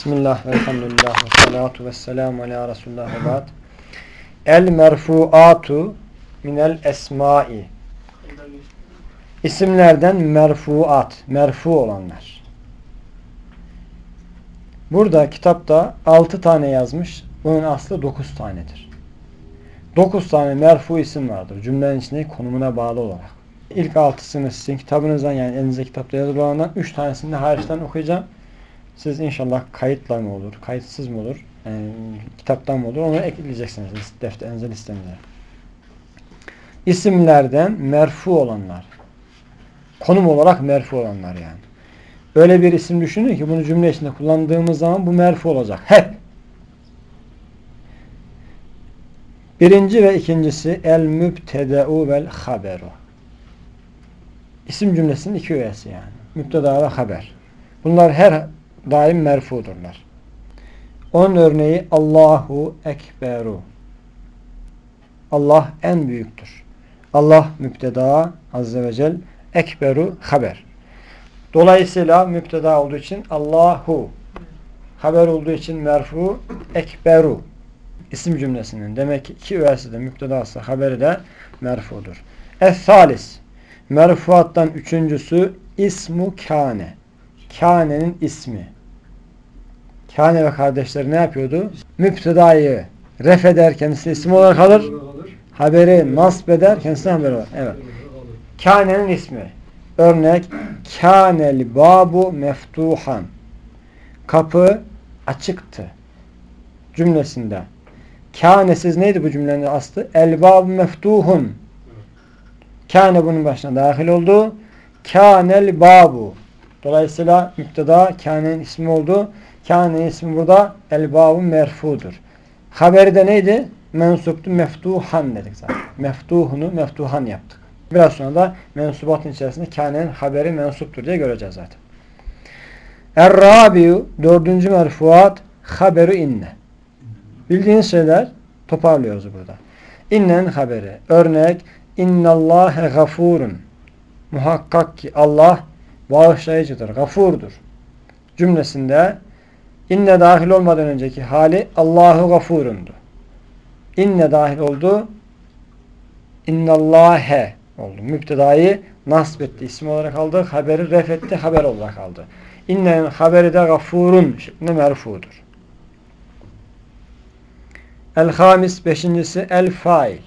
Bismillah ve elhamdülillah ve salatu ve selamu ala Resulullah ve. El merfuatu minel esmai. İsimlerden merfuat, merfu olanlar. Burada kitapta 6 tane yazmış. Bunun aslı 9 tanedir. 9 tane merfu isim vardır. Cümlenin içinde konumuna bağlı olarak. İlk altısını sizin kitabınızdan yani elinizde kitapta yazılı olandan 3 tanesini hariçten okuyacağım. Siz inşallah kayıtla mı olur, kayıtsız mı olur, yani kitaptan mı olur onu ekleyeceksiniz defterinize, listenize. İsimlerden merfu olanlar. Konum olarak merfu olanlar yani. Öyle bir isim düşünün ki bunu cümle içinde kullandığımız zaman bu merfu olacak. Hep. Birinci ve ikincisi el mübtede'u vel haberu. İsim cümlesinin iki üyesi yani. Mübteda ve haber. Bunlar her daim merfudurlar. Onun örneği Allahu Ekberu. Allah en büyüktür. Allah müpteda azze ve cel ekberu haber. Dolayısıyla müpteda olduğu için Allahu haber olduğu için merfu ekberu isim cümlesinin demek ki iki üyesi de müptedası haberi de merfudur. Es-salis merfuattan üçüncüsü ismu kâne Kâne'nin ismi. Kâne ve kardeşleri ne yapıyordu? Müptedayı ref eder, kendisi isim olarak alır. Haberi nasb eder, kendisine haber olur. Evet. Kâne'nin ismi. Örnek Kânel babu meftuhan. Kapı açıktı. Cümlesinde. Kânesiz neydi bu cümlenin aslı? El babu meftuhun. Kâne bunun başına dahil oldu. Kânel babu. Dolayısıyla müpteda kâne'nin ismi oldu. Kâne'nin ismi burada elbabun merfudur. Haberi de neydi? Mensuptu meftuhan dedik zaten. Meftuhunu meftuhan yaptık. Biraz sonra da mensubatın içerisinde kâne'nin haberi mensuptur diye göreceğiz zaten. Er-Rabi'u dördüncü merfuat haberu inne. Bildiğiniz şeyler toparlıyoruz burada. İnnen haberi. Örnek innallâhe gafurun. Muhakkak ki Allah bağışlayıcıdır, gafurdur cümlesinde inne dahil olmadan önceki hali Allahu gafurundu. İnne dahil oldu. İnnallâhe oldu. Müptedayı nasb etti. isim olarak aldı. Haberi ref etti. Haber olarak aldı. İnne'nin haberi de gafurun şeklinde merfudur. El-Hamis beşincisi el-fail.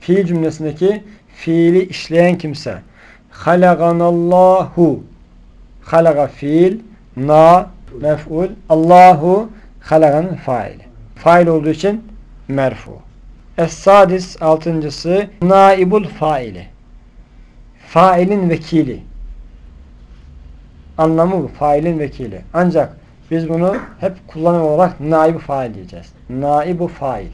Fiil cümlesindeki fiili işleyen kimse halaganallahu halaga fiil na mef'ul Allahu halaganın faili. Fail olduğu için merfu. Es-sadis altıncısı naibul faili. Failin vekili. Anlamı bu. Failin vekili. Ancak biz bunu hep kullanım olarak naibu fail diyeceğiz. Naibu fail.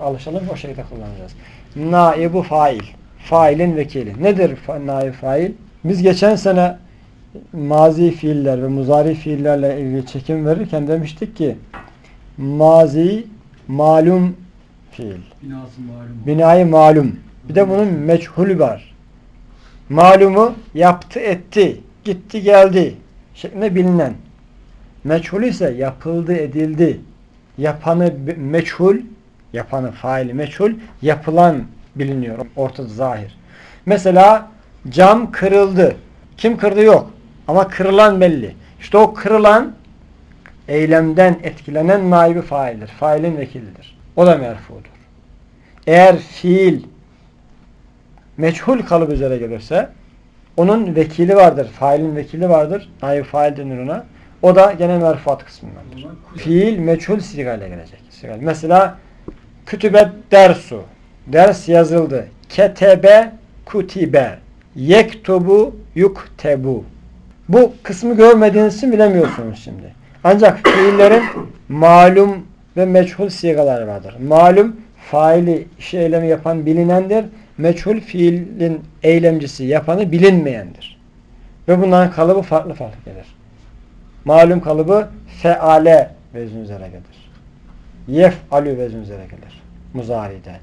Alışalım o şekilde kullanacağız. Naibu fail. Failin vekili. Nedir naib fail? Biz geçen sene mazi fiiller ve muzari fiillerle ilgili çekim verirken demiştik ki mazi malum fiil. Binası malum. Binayı malum. Bir de bunun meçhulü var. Malumu yaptı etti, gitti geldi şeklinde bilinen. Meçhulü ise yapıldı edildi. Yapanı meçhul, yapanı faili meçhul, yapılan biliniyor ortada zahir. Mesela cam kırıldı. Kim kırdı yok. Ama kırılan belli. İşte o kırılan eylemden etkilenen naibi faildir. Failin vekilidir. O da merfudur. Eğer fiil meçhul kalıp üzere gelirse onun vekili vardır. Failin vekili vardır. Naib fail denir ona. O da gene merfuat kısmındandır. Fiil meçhul sigayla gelecek. Sigayla. Mesela kütübe dersu. Ders yazıldı. Ketebe kutibe. Yektubu yuktebu. Bu kısmı görmediğiniz için bilemiyorsunuz şimdi. Ancak fiillerin malum ve meçhul sigaları vardır. Malum faili işi eylemi yapan bilinendir. Meçhul fiilin eylemcisi yapanı bilinmeyendir. Ve bunların kalıbı farklı farklı gelir. Malum kalıbı feale vezin üzere gelir. Yef'alü vezin üzere gelir. Muzari'de.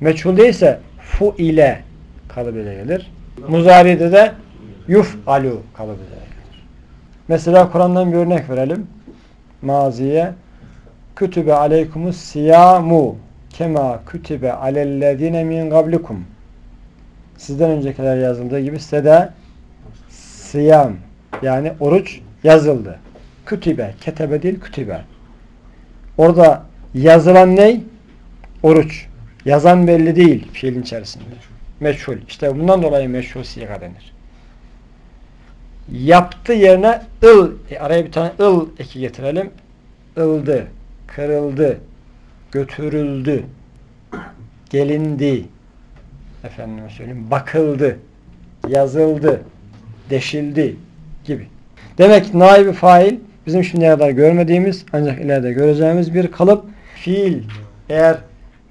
Meçhul değilse fu ile kalıbıyla gelir. Muzari'de de yuf'alu kalıbı gelir. Mesela Kur'an'dan bir örnek verelim. maziye kütübe aleykumus siyamu kema kütübe alellezine min qablikum sizden öncekiler yazıldığı gibi size de siyam yani oruç yazıldı. Kütübe, ketebe değil kütübe. Orada yazılan ne? Oruç. Yazan belli değil fiilin içerisinde. Meçhul. İşte bundan dolayı meçhul siga denir. Yaptı yerine ıl, e, araya bir tane ıl eki getirelim. Ildı, kırıldı, götürüldü, gelindi, efendime söyleyeyim, bakıldı, yazıldı, deşildi gibi. Demek ki naibi fail bizim şimdiye kadar görmediğimiz ancak ileride göreceğimiz bir kalıp fiil. Eğer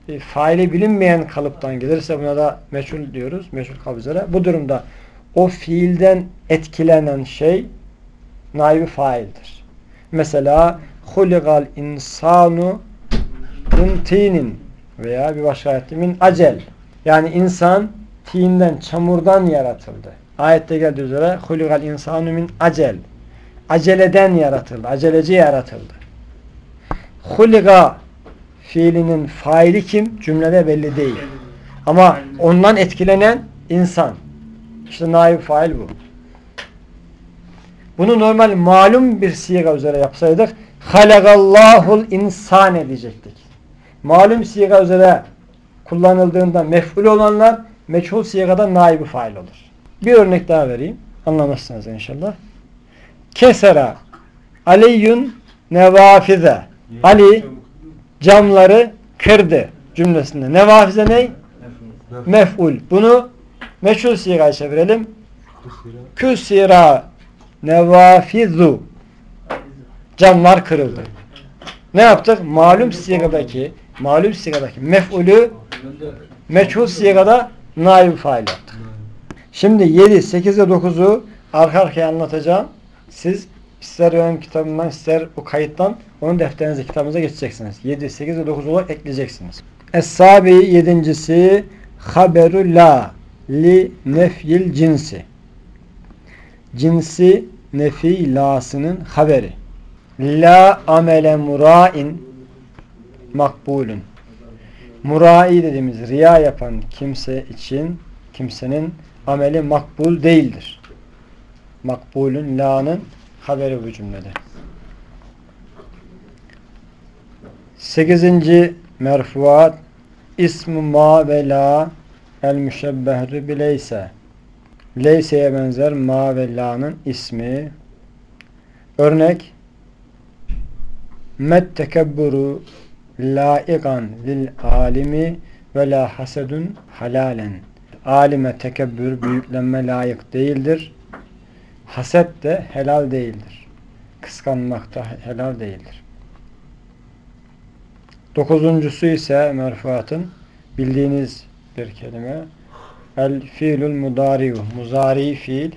e, faili bilinmeyen kalıptan gelirse buna da meçhul diyoruz. Meçhul kalıp üzere. Bu durumda o fiilden etkilenen şey naibi faildir. Mesela huligal insanu min tinin veya bir başka ayette min acel. Yani insan tinden, çamurdan yaratıldı. Ayette geldiği üzere huligal insanu min acel. Aceleden yaratıldı. Aceleci yaratıldı. Huliga fiilinin faili kim? Cümlede belli değil. Ama ondan etkilenen insan. İşte naib fail bu. Bunu normal malum bir siga üzere yapsaydık halagallahul insane diyecektik. Malum siga üzere kullanıldığında mef'ul olanlar meçhul sigada naibi fail olur. Bir örnek daha vereyim. Anlamazsınız inşallah. Kesera Aliyun nevafize Ali camları kırdı cümlesinde. Nevafize ne? Mef'ul. Bunu meçhul sigaya çevirelim. Küsira nevafizu camlar kırıldı. Ne yaptık? Malum sigadaki malum sigadaki mef'ulü meçhul sigada naib fail yaptık. Şimdi 7, 8 ve 9'u arka arkaya anlatacağım. Siz ister ön kitabından ister bu kayıttan onun defterinize kitabınıza geçeceksiniz. 7, 8 ve 9 olarak ekleyeceksiniz. Es-sabi yedincisi haberu la li nefyil cinsi. Cinsi nefi lasının haberi. La amele murain makbulun. Murai dediğimiz riya yapan kimse için kimsenin ameli makbul değildir. Makbulun la'nın haberi bu cümlede. Sekizinci merfuat ismu ma ve la el müşebbehri bileyse. Leyse'ye benzer ma ve la'nın ismi. Örnek met tekebburu laikan lil alimi ve la hasedun halalen. Alime tekebbür büyüklenme layık değildir. Haset de helal değildir. Kıskanmak da helal değildir. Dokuzuncusu ise merfuatın bildiğiniz kelime El fiilul mudari'u. Muzari fiil.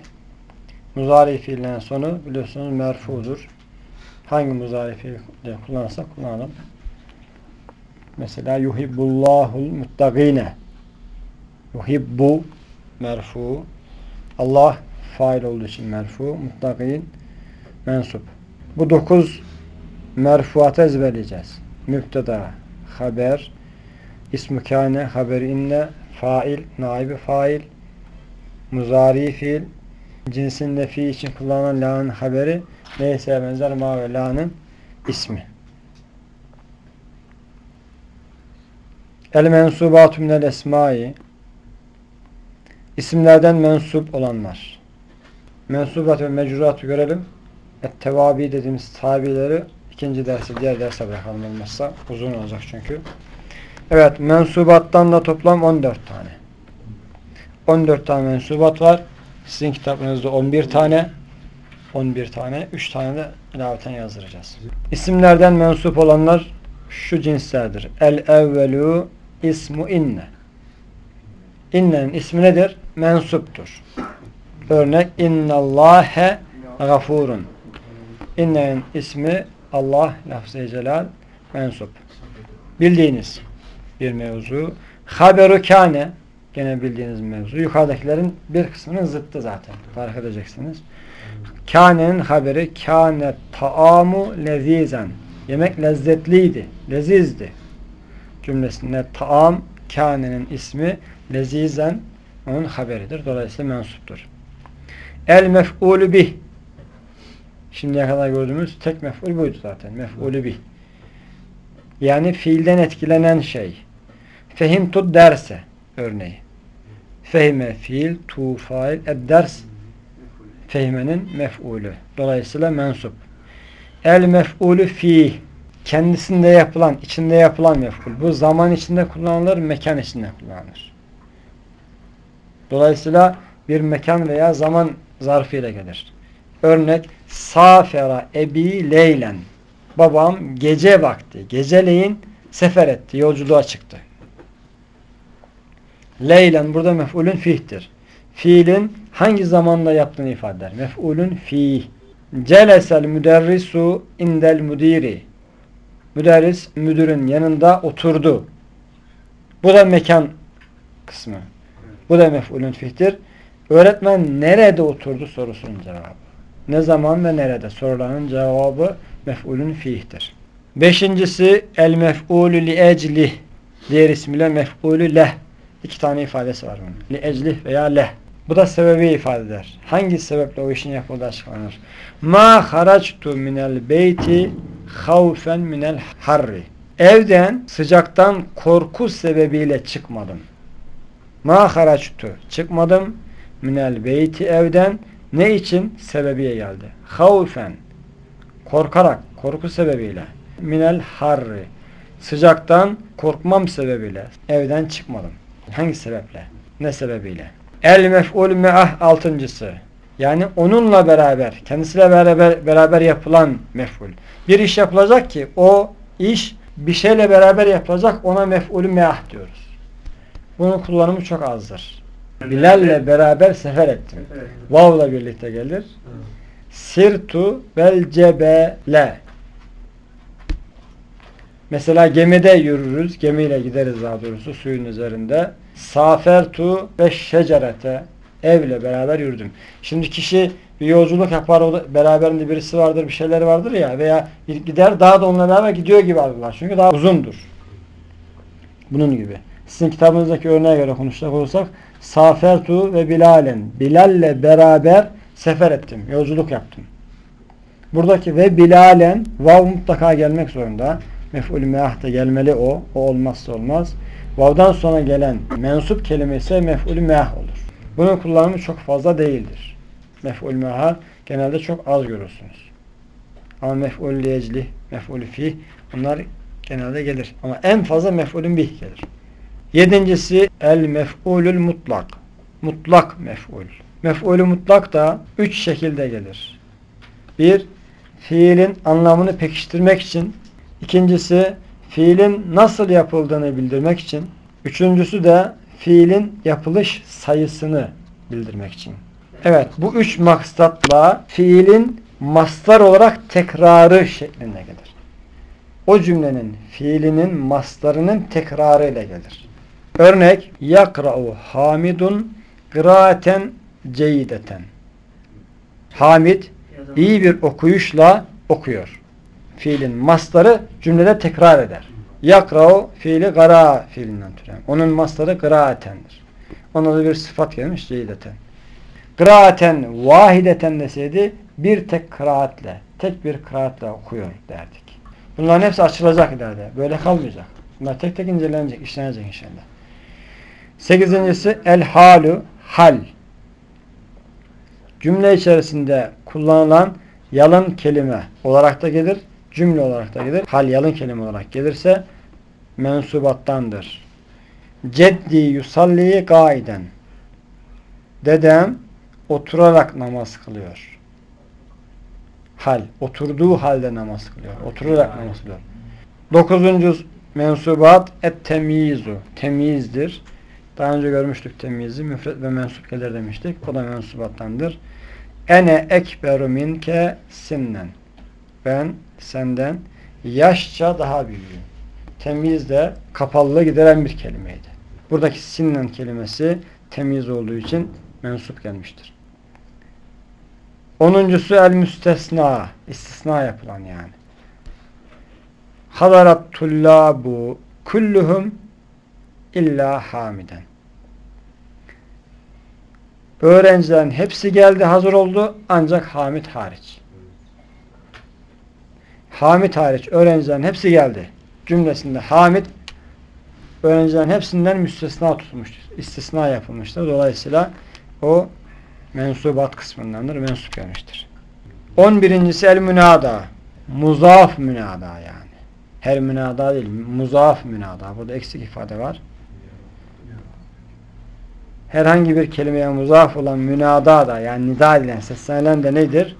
Muzari fiilden sonu biliyorsunuz merfudur. Hangi muzari fiil kullanırsak kullanalım. Mesela yuhibbullahul muttaqine. Yuhibbu merfu. Allah fail olduğu için merfu. Muttaqin mensup. Bu dokuz merfuatı ezberleyeceğiz. Müpteda, haber, ismu kâne, haberi inne, fail, naibi fail, muzari fiil, cinsin nefi için kullanılan la'nın haberi, neyse benzer ma ve la'nın ismi. El mensubatu minel esmai isimlerden mensup olanlar. Mensubat ve mecruratı görelim. Et tevabi dediğimiz tabileri ikinci dersi diğer derse bırakalım olmazsa. Uzun olacak çünkü. Evet mensubattan da toplam 14 tane. 14 tane mensubat var. Sizin kitabınızda 11 tane. 11 tane. 3 tane de ilaveten yazdıracağız. İsimlerden mensup olanlar şu cinslerdir. El evvelu ismu inne. İnnenin ismi nedir? Mensuptur. Örnek innallâhe gafurun. İnnenin ismi Allah lafz-ı celal mensup. Bildiğiniz bir mevzu. Haberu kâne gene bildiğiniz mevzu. Yukarıdakilerin bir kısmının zıttı zaten. Fark edeceksiniz. Kâne'nin haberi kâne taamu lezizen. Yemek lezzetliydi, lezizdi. Cümlesinde taam kâne'nin ismi lezizen onun haberidir. Dolayısıyla mensuptur. El mef'ulü bih. Şimdiye kadar gördüğümüz tek mef'ul buydu zaten. Mef'ulü bih. Yani fiilden etkilenen şey. Fehimtud derse örneği. Fehime fiil, tu fail, ders fehmenin mef'ulü. Dolayısıyla mensup. El mef'ulü fi kendisinde yapılan, içinde yapılan mef'ul. Bu zaman içinde kullanılır, mekan içinde kullanılır. Dolayısıyla bir mekan veya zaman zarfıyla gelir. Örnek Safera ebi leylen. Babam gece vakti, geceleyin sefer etti, yolculuğa çıktı. Leylen burada mef'ulün fihtir. Fiilin hangi zamanda yaptığını ifade eder. Mef'ulün fih. Celesel müderrisu indel müdiri. Müderris müdürün yanında oturdu. Bu da mekan kısmı. Bu da mef'ulün fihtir. Öğretmen nerede oturdu sorusunun cevabı. Ne zaman ve nerede soruların cevabı mef'ulün fihtir. Beşincisi el mef'ulü li eclih. Diğer ismiyle mef'ulü leh. İki tane ifadesi var bunun. Li eclih veya leh. Bu da sebebi ifade eder. Hangi sebeple o işin yapıldığı açıklanır. Ma haraçtu minel beyti havfen minel harri. Evden sıcaktan korku sebebiyle çıkmadım. Ma haraçtu. Çıkmadım. Minel beyti evden. Ne için? Sebebiye geldi. Havfen. Korkarak. Korku sebebiyle. Minel harri. Sıcaktan korkmam sebebiyle. Evden çıkmadım. Hangi sebeple? Ne sebebiyle? El mef'ul me'ah altıncısı. Yani onunla beraber, kendisiyle beraber, beraber yapılan mef'ul. Bir iş yapılacak ki o iş bir şeyle beraber yapılacak ona mef'ulü me'ah diyoruz. Bunun kullanımı çok azdır. Bilal'le beraber sefer ettim. Vav'la birlikte gelir. Sirtu vel cebele. Mesela gemide yürürüz. Gemiyle gideriz daha doğrusu suyun üzerinde. Safertu ve şecerete. Evle beraber yürüdüm. Şimdi kişi bir yolculuk yapar, beraberinde birisi vardır, bir şeyler vardır ya veya gider daha da onunla beraber gidiyor gibi algılar. Çünkü daha uzundur. Bunun gibi. Sizin kitabınızdaki örneğe göre konuşacak olursak Safertu ve Bilal'in Bilal'le beraber sefer ettim. Yolculuk yaptım. Buradaki ve Bilal'en vav mutlaka gelmek zorunda. Mef'ul meah da gelmeli o. O olmazsa olmaz. Vav'dan sonra gelen mensup kelime ise mef'ul meah olur. Bunun kullanımı çok fazla değildir. Mef'ul meah genelde çok az görürsünüz. Ama mef'ul liyecli, mef'ul fih bunlar genelde gelir. Ama en fazla mef'ulün bih gelir. Yedincisi el mef'ulül mutlak. Mutlak mef'ul. Mef'ulü mutlak da üç şekilde gelir. Bir, fiilin anlamını pekiştirmek için. İkincisi, fiilin nasıl yapıldığını bildirmek için. Üçüncüsü de fiilin yapılış sayısını bildirmek için. Evet, bu üç maksatla fiilin mastar olarak tekrarı şeklinde gelir. O cümlenin fiilinin mastarının tekrarı ile gelir. Örnek yakra'u hamidun kıraaten ceyideten. Hamid iyi bir okuyuşla okuyor. Fiilin mastarı cümlede tekrar eder. Yakra'u fiili gara fiilinden türen. Onun mastarı kıraatendir. Ona da bir sıfat gelmiş ceyideten. Kıraaten vahideten deseydi bir tek kıraatle, tek bir kıraatle okuyor derdik. Bunların hepsi açılacak ileride. Böyle kalmayacak. Bunlar tek tek incelenecek, işlenecek inşallah. Sekizincisi el halu hal. Cümle içerisinde kullanılan yalın kelime olarak da gelir, cümle olarak da gelir. Hal yalın kelime olarak gelirse mensubattandır. Ceddi yusalli gaiden. Dedem oturarak namaz kılıyor. Hal. Oturduğu halde namaz kılıyor. Oturarak namaz kılıyor. Dokuzuncu mensubat et temyizu. Temyizdir. Daha önce görmüştük temyizi. Müfret ve mensup gelir demiştik. O da mensubattandır. Ene ekberu minke sinnen. Ben senden yaşça daha büyüğüm. Temyiz de kapalılığı gideren bir kelimeydi. Buradaki sinnen kelimesi temyiz olduğu için mensup gelmiştir. Onuncusu el müstesna. istisna yapılan yani. Hadarat tullabu kulluhum illa hamiden. Öğrencilerin hepsi geldi, hazır oldu ancak Hamid hariç. Hamid hariç öğrencilerin hepsi geldi. Cümlesinde Hamid öğrencilerin hepsinden müstesna tutulmuştur. İstisna yapılmıştır. Dolayısıyla o mensubat kısmındandır. Mensup gelmiştir. On birincisi el münada. Muzaf münada yani. Her münada değil. Muzaf münada. Burada eksik ifade var. Herhangi bir kelimeye muzaf olan münada da yani nida edilen, seslenilen de nedir?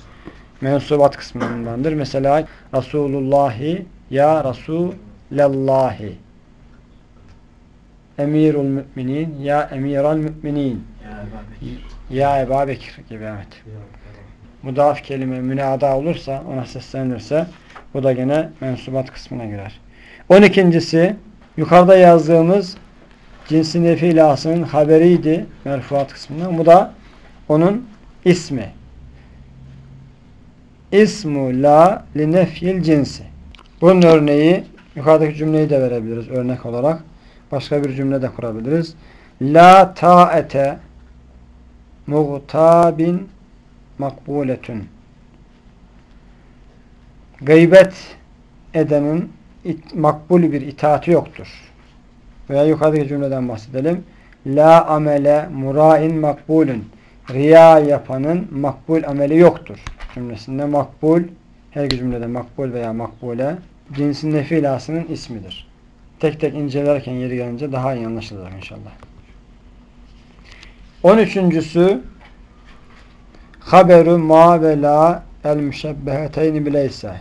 Mensubat kısmındandır. Mesela Resulullahi ya Rasulallahi Emirul müminin ya emiral müminin ya Ebu Bekir gibi evet. Mudaf kelime münada olursa ona seslenirse bu da gene mensubat kısmına girer. On ikincisi yukarıda yazdığımız cinsi nefi ilasının haberiydi merfuat kısmında. Bu da onun ismi. İsmu la li nefyil cinsi. Bunun örneği yukarıdaki cümleyi de verebiliriz örnek olarak. Başka bir cümle de kurabiliriz. La ta'ete muhtabin makbuletun. Gıybet edenin it, makbul bir itaati yoktur. Veya yukarıdaki cümleden bahsedelim. La amele murain makbulun. Riya yapanın makbul ameli yoktur. Cümlesinde makbul, her cümlede makbul veya makbule cinsin nefilasının ismidir. Tek tek incelerken yeri gelince daha iyi anlaşılacak inşallah. On üçüncüsü haberu ma ve la el müşebbeheteyni bileyse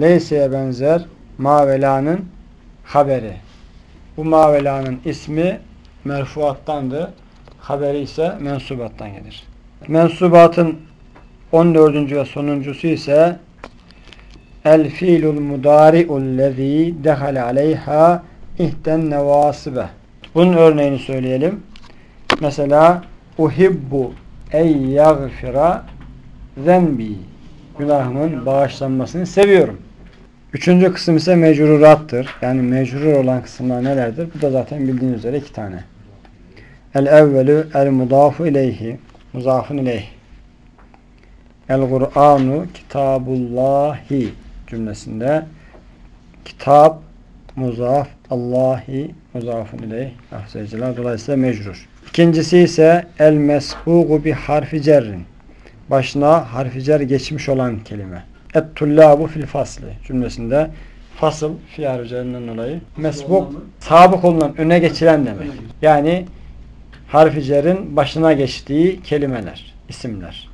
leyseye benzer ma ve la'nın haberi. Bu ma ve la'nın ismi merfuattandı. Haberi ise mensubattan gelir. Mensubatın 14. ve sonuncusu ise el fiilul mudari'ul lezî dehale aleyha ihten nevasibe. Bunun örneğini söyleyelim. Mesela uhibbu ey yagfira zenbi günahımın bağışlanmasını seviyorum. Üçüncü kısım ise mecrurattır. Yani mecrur olan kısımlar nelerdir? Bu da zaten bildiğiniz üzere iki tane. El evvelü el mudafu ileyhi muzafun ileyh. El Kur'anu kitabullahi cümlesinde kitap muzaf Allahi muzafun ileyh afzeyciler dolayısıyla mecrur. İkincisi ise el mesbuğu bi harfi cerrin. Başına harfi cer geçmiş olan kelime. Et tullabu fil fasli cümlesinde fasıl fi harfi cerrinden dolayı mesbuk sabık olunan öne geçiren demek. Yani harfi cerin başına geçtiği kelimeler, isimler.